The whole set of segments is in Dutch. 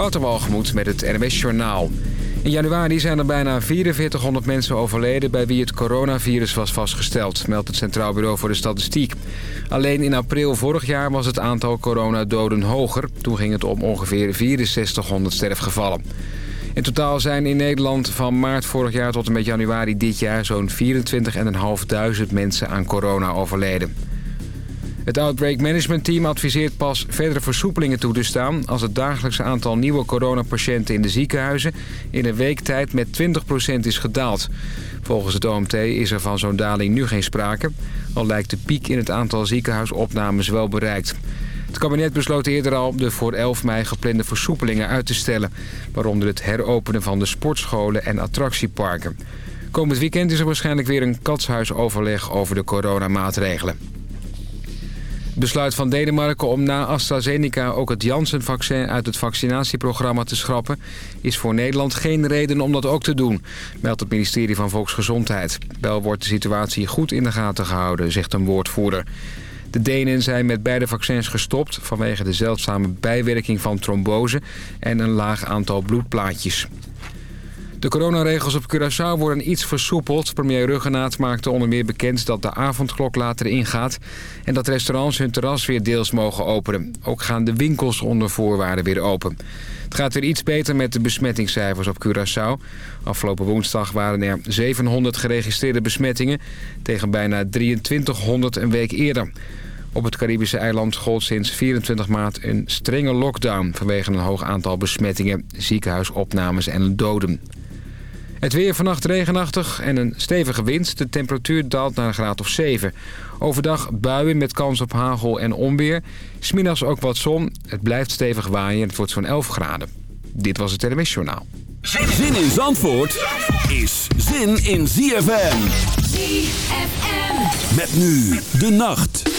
Waterwalgemoed met het NWS Journaal. In januari zijn er bijna 4400 mensen overleden... bij wie het coronavirus was vastgesteld, meldt het Centraal Bureau voor de Statistiek. Alleen in april vorig jaar was het aantal coronadoden hoger. Toen ging het om ongeveer 6400 sterfgevallen. In totaal zijn in Nederland van maart vorig jaar tot en met januari dit jaar... zo'n 24.500 mensen aan corona overleden. Het Outbreak Management Team adviseert pas verdere versoepelingen toe te staan... als het dagelijkse aantal nieuwe coronapatiënten in de ziekenhuizen... in een week tijd met 20% is gedaald. Volgens het OMT is er van zo'n daling nu geen sprake... al lijkt de piek in het aantal ziekenhuisopnames wel bereikt. Het kabinet besloot eerder al de voor 11 mei geplande versoepelingen uit te stellen... waaronder het heropenen van de sportscholen en attractieparken. Komend weekend is er waarschijnlijk weer een katshuisoverleg over de coronamaatregelen besluit van Denemarken om na AstraZeneca ook het Janssen-vaccin uit het vaccinatieprogramma te schrappen... is voor Nederland geen reden om dat ook te doen, meldt het ministerie van Volksgezondheid. Wel wordt de situatie goed in de gaten gehouden, zegt een woordvoerder. De Denen zijn met beide vaccins gestopt vanwege de zeldzame bijwerking van trombose en een laag aantal bloedplaatjes. De coronaregels op Curaçao worden iets versoepeld. Premier Ruggenaat maakte onder meer bekend dat de avondklok later ingaat... en dat restaurants hun terras weer deels mogen openen. Ook gaan de winkels onder voorwaarden weer open. Het gaat weer iets beter met de besmettingscijfers op Curaçao. Afgelopen woensdag waren er 700 geregistreerde besmettingen... tegen bijna 2300 een week eerder. Op het Caribische eiland gold sinds 24 maart een strenge lockdown... vanwege een hoog aantal besmettingen, ziekenhuisopnames en doden. Het weer vannacht regenachtig en een stevige wind. De temperatuur daalt naar een graad of 7. Overdag buien met kans op hagel en onweer. Smiddags ook wat zon. Het blijft stevig waaien en het wordt zo'n 11 graden. Dit was het NMS Journaal. Zin in Zandvoort is zin in ZFM. ZFM. Met nu de nacht.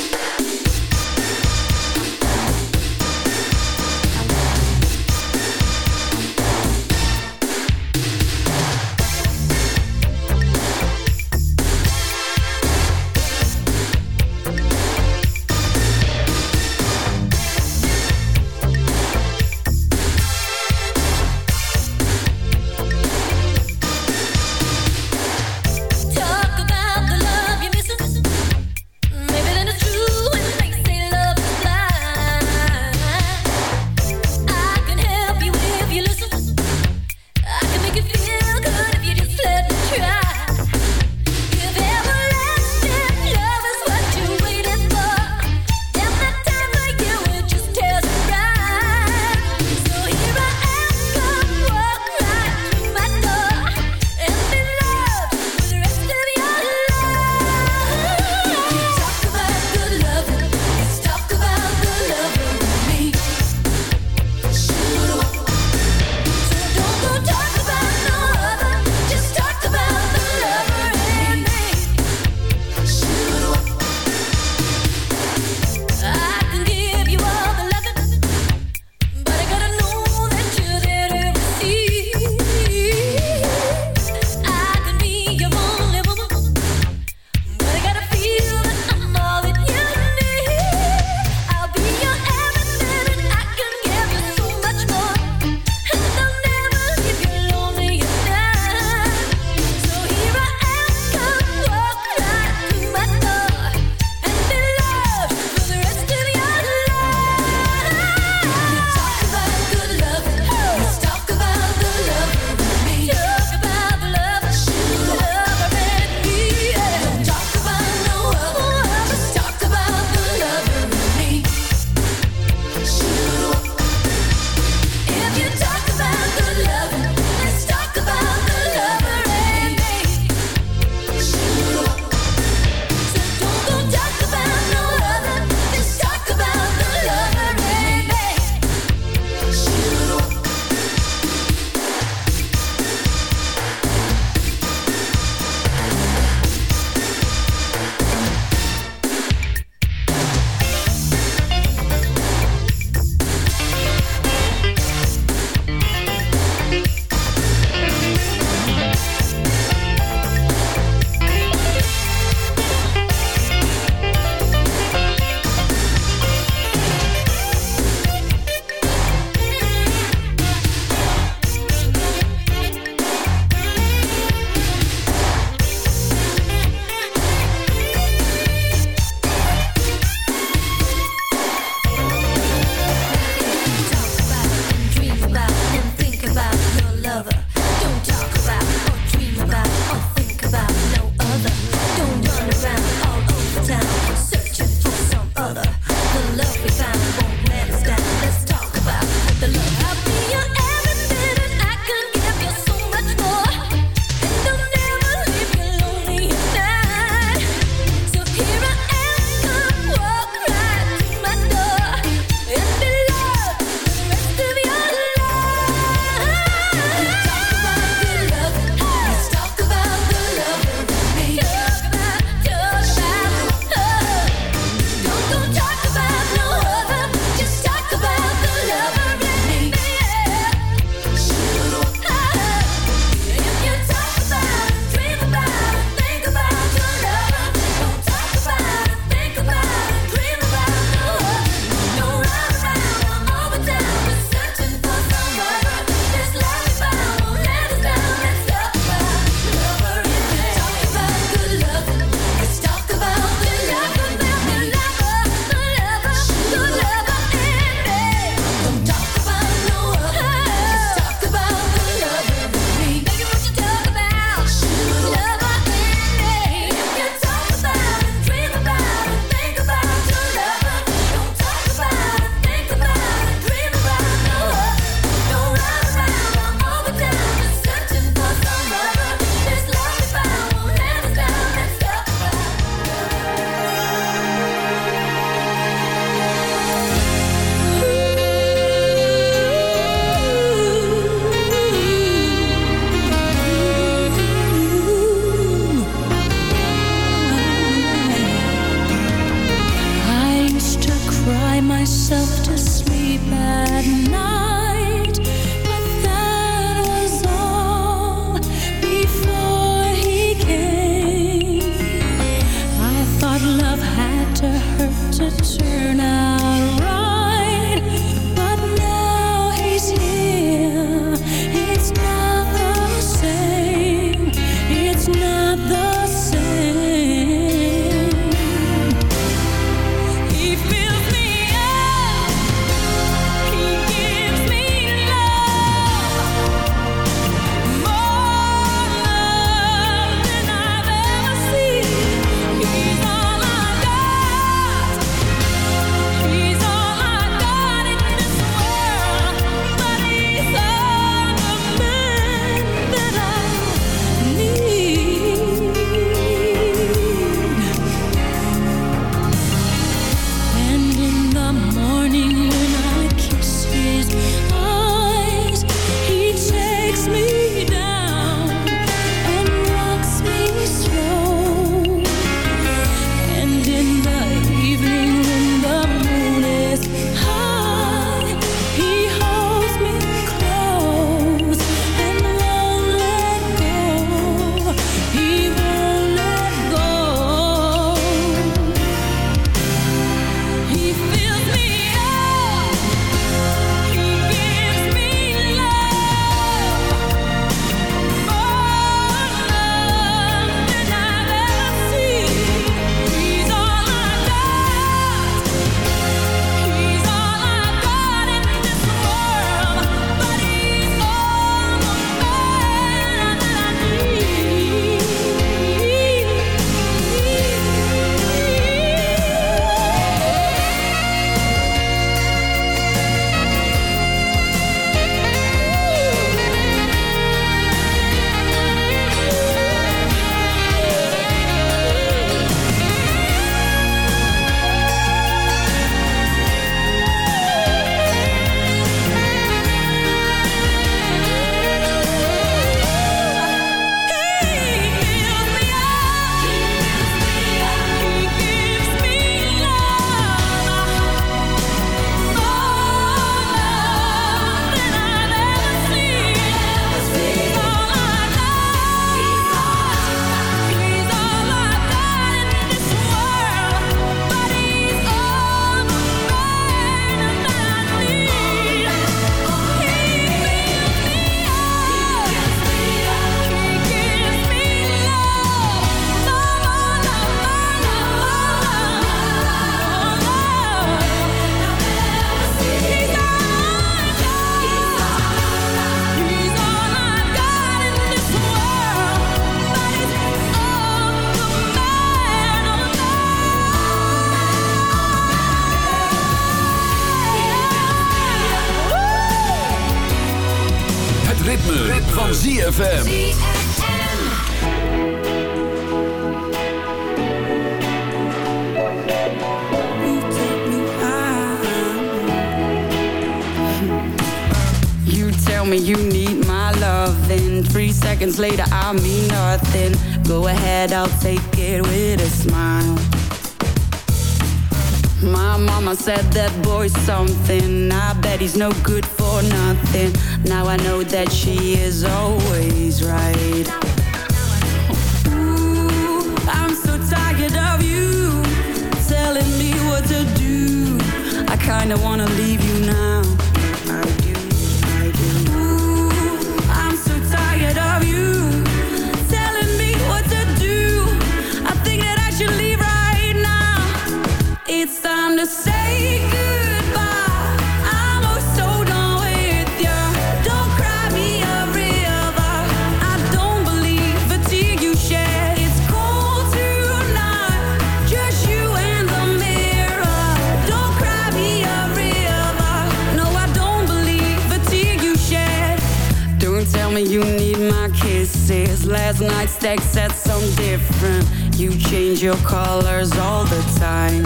your colors all the time.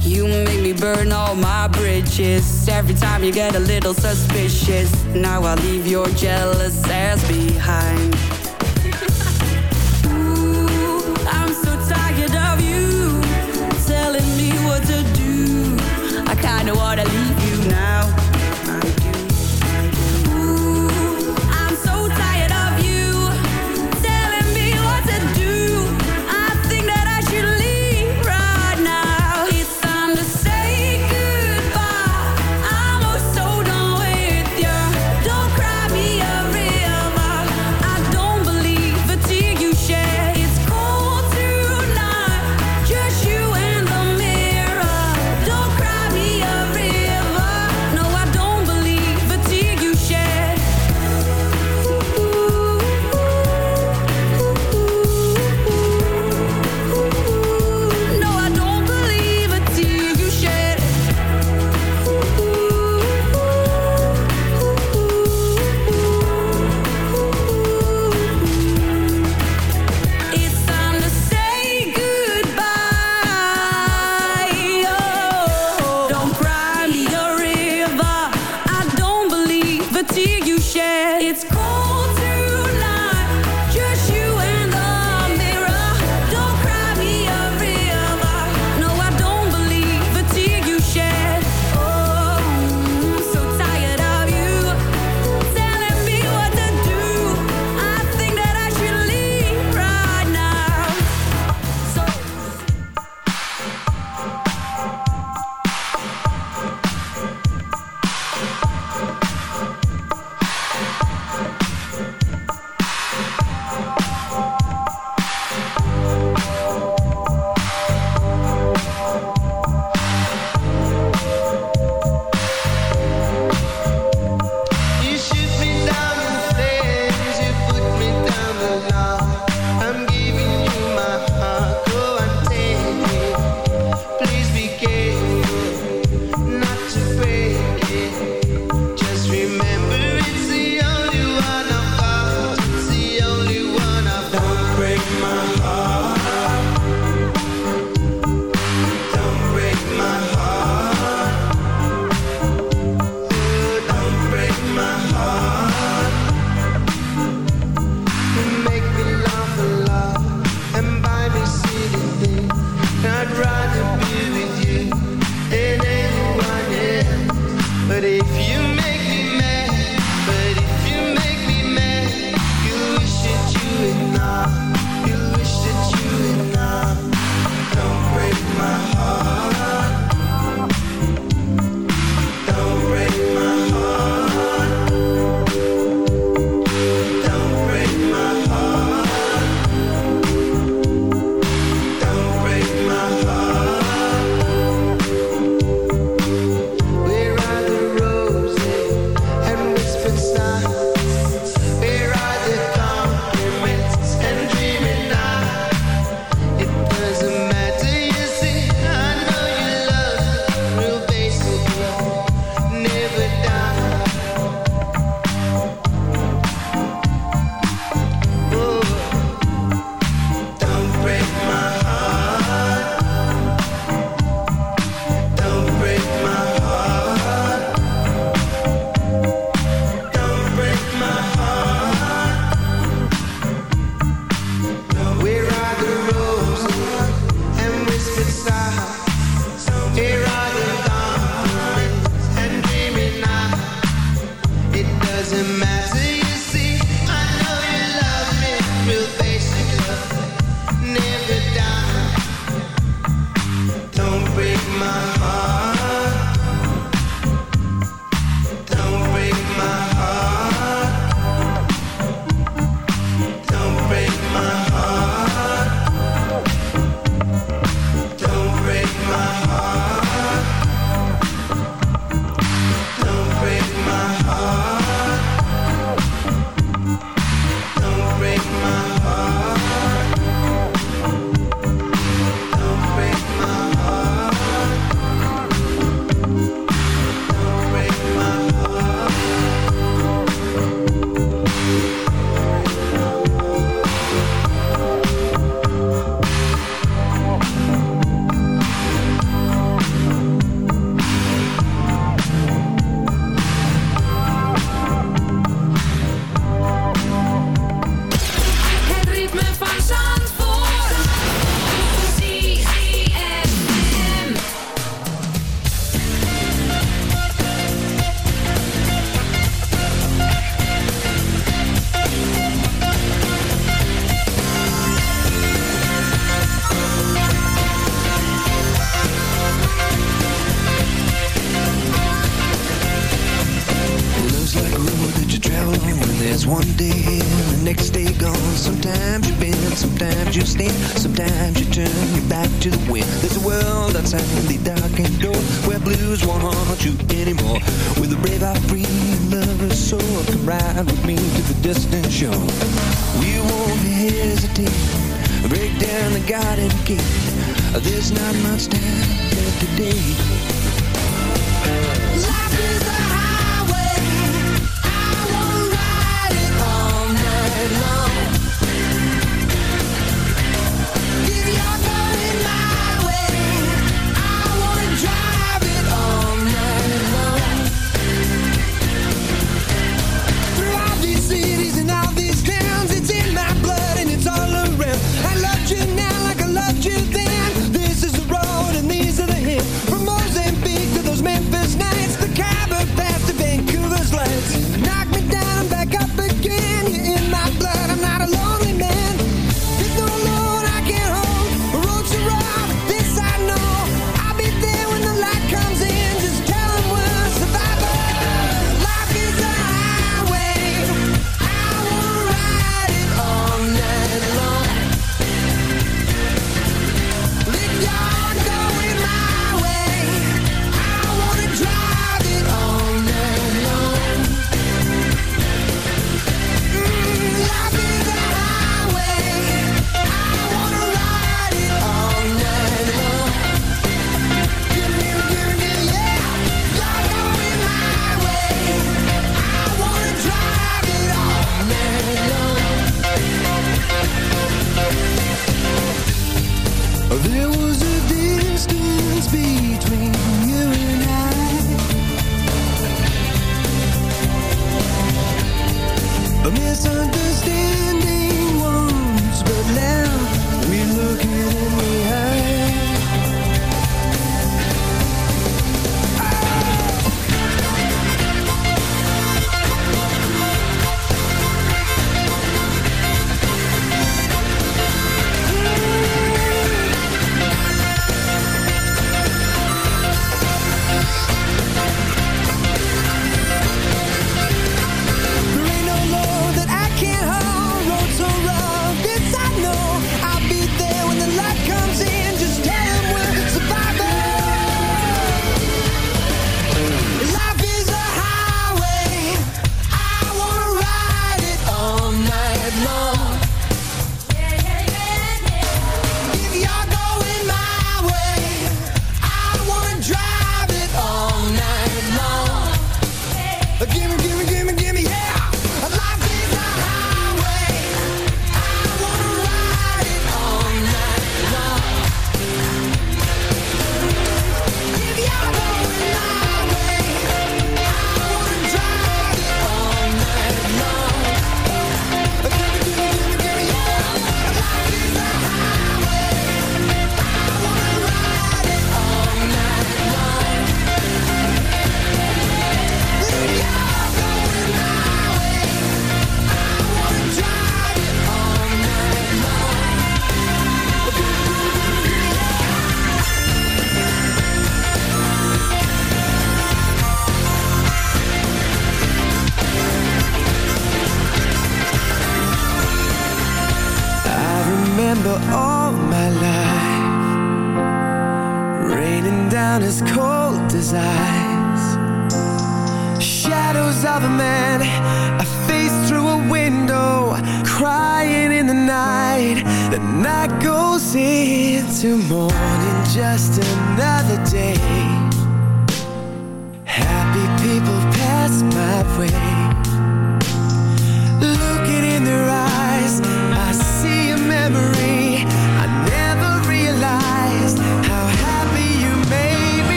You make me burn all my bridges. Every time you get a little suspicious Now I leave your jealous ass behind.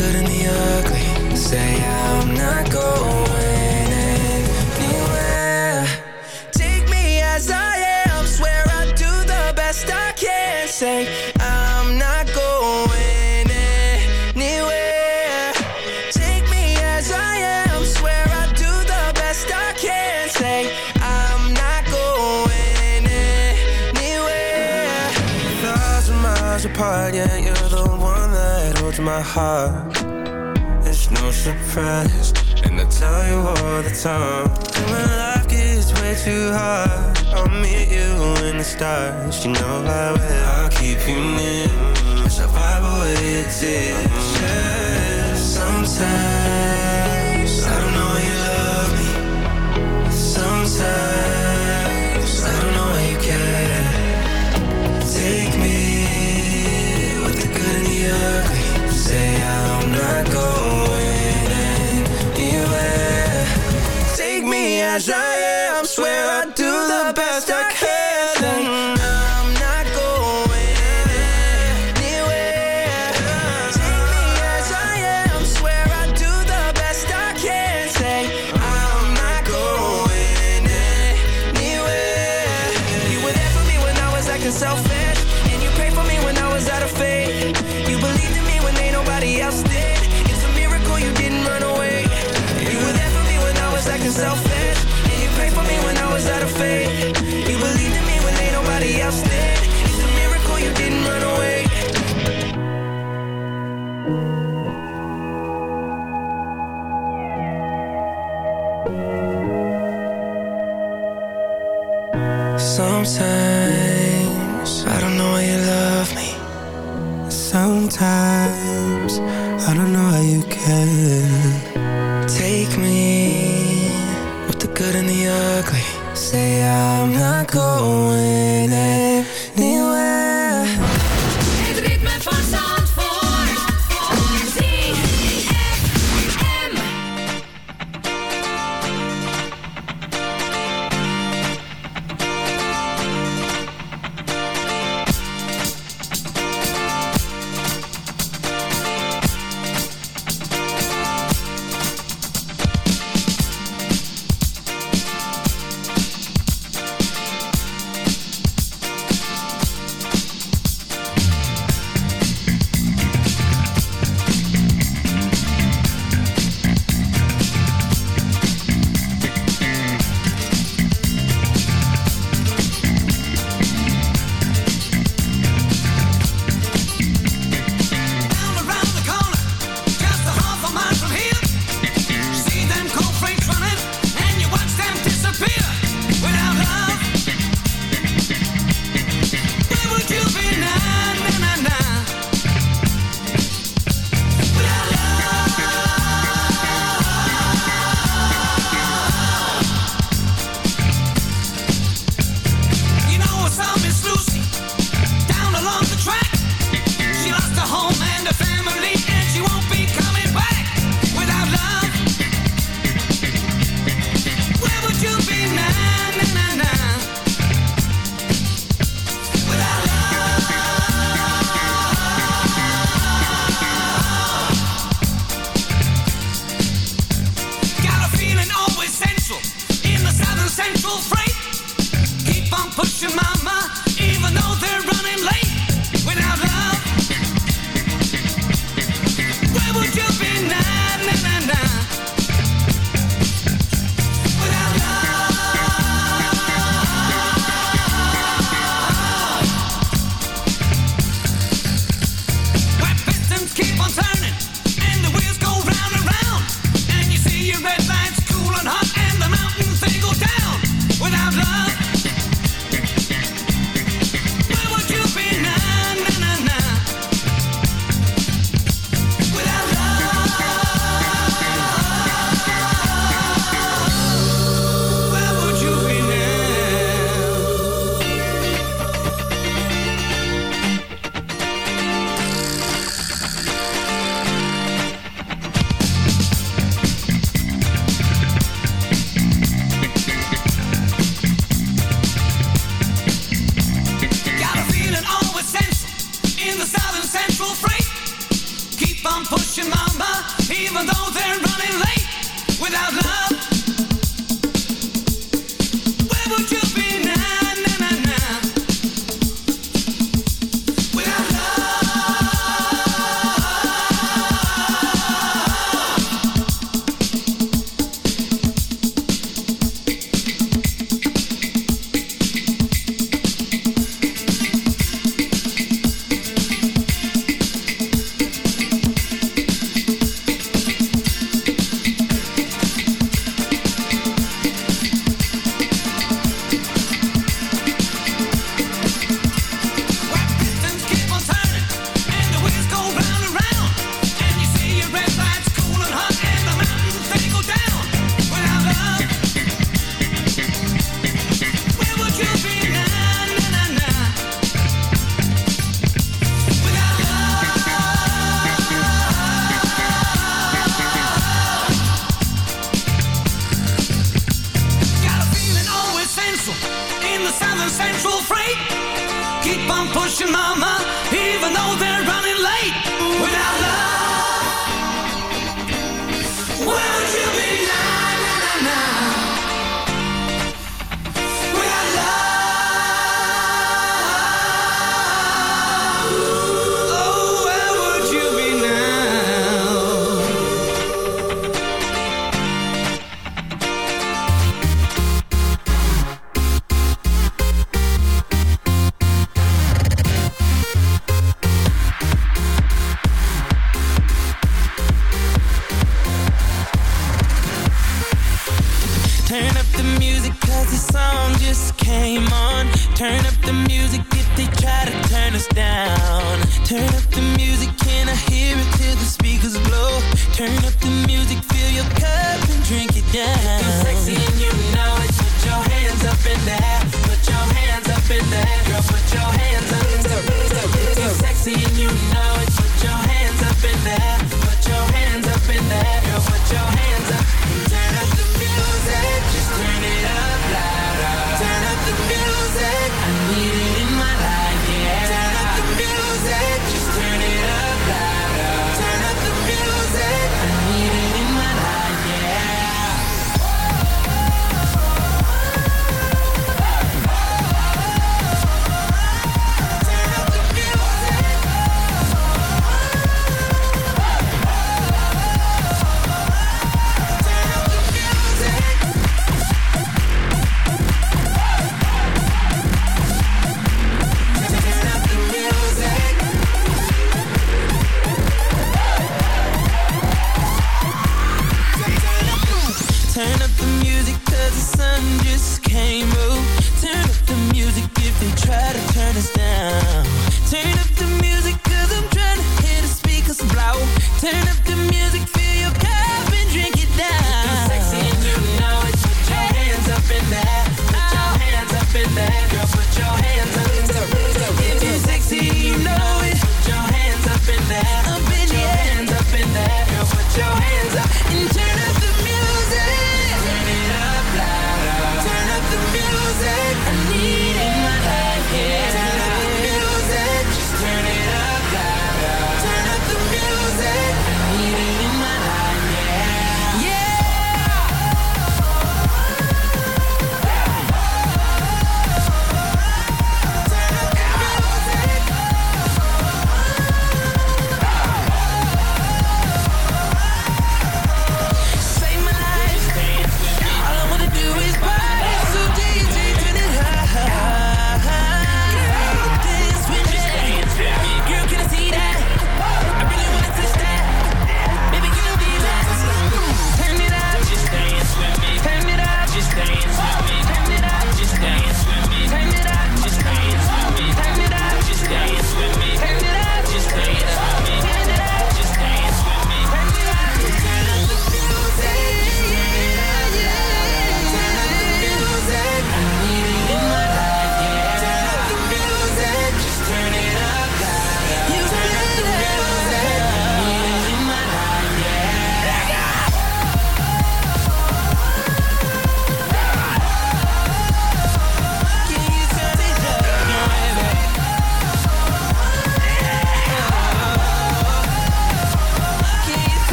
good and the ugly say I'm not going my heart. No surprise. And I tell you all the time When life gets way too hard. I'll meet you in the stars You know I will. I'll keep you near wipe away your tears Sometimes zijn